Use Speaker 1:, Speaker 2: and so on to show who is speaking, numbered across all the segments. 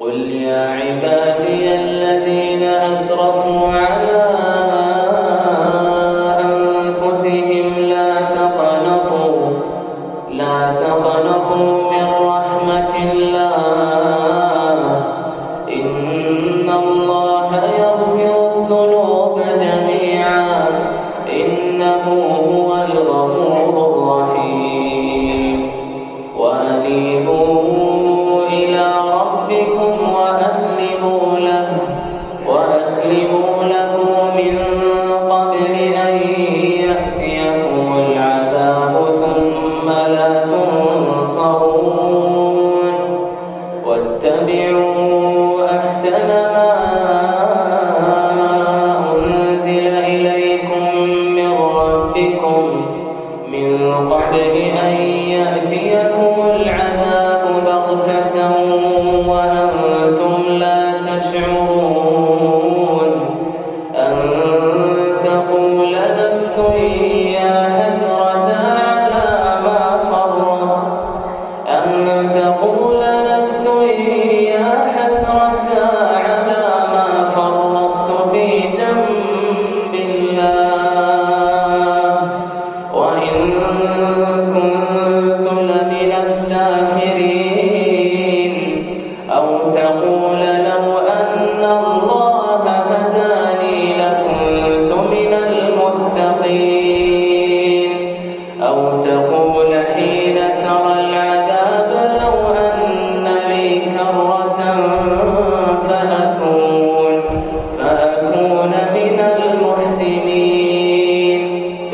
Speaker 1: قل يا عبادي الذين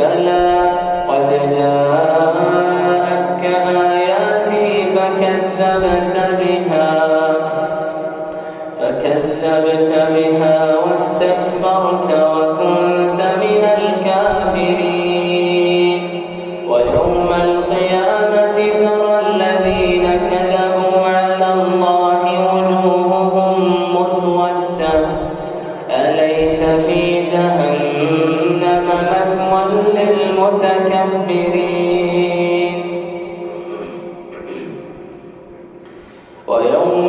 Speaker 1: بلى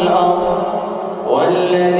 Speaker 1: والأرض والذي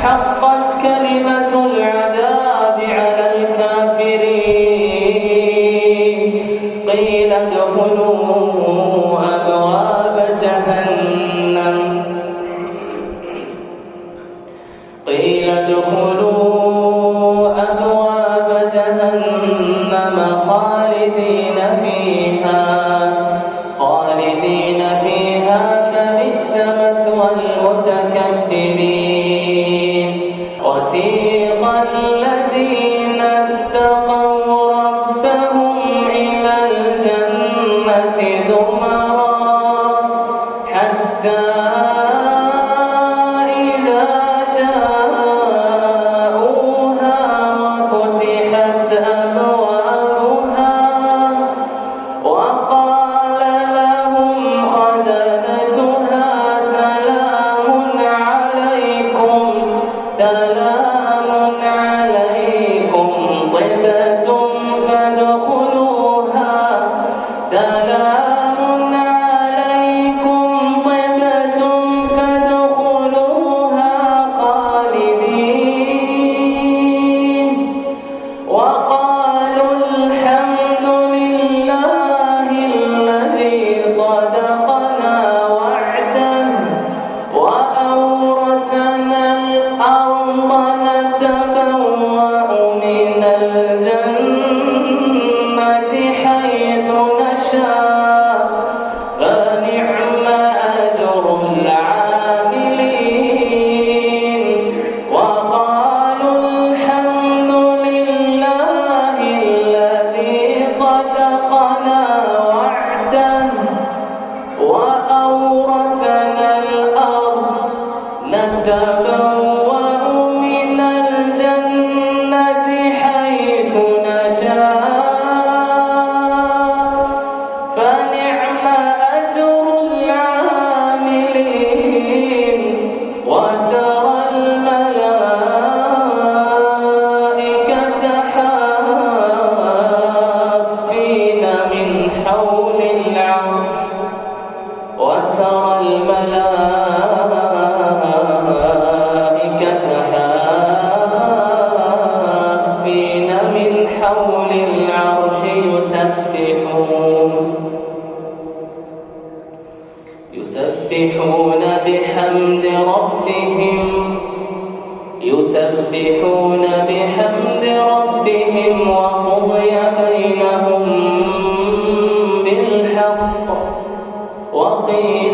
Speaker 1: 好。يسبحون يسبحون بحمد ربهم وقضي بينهم بالحق وقيل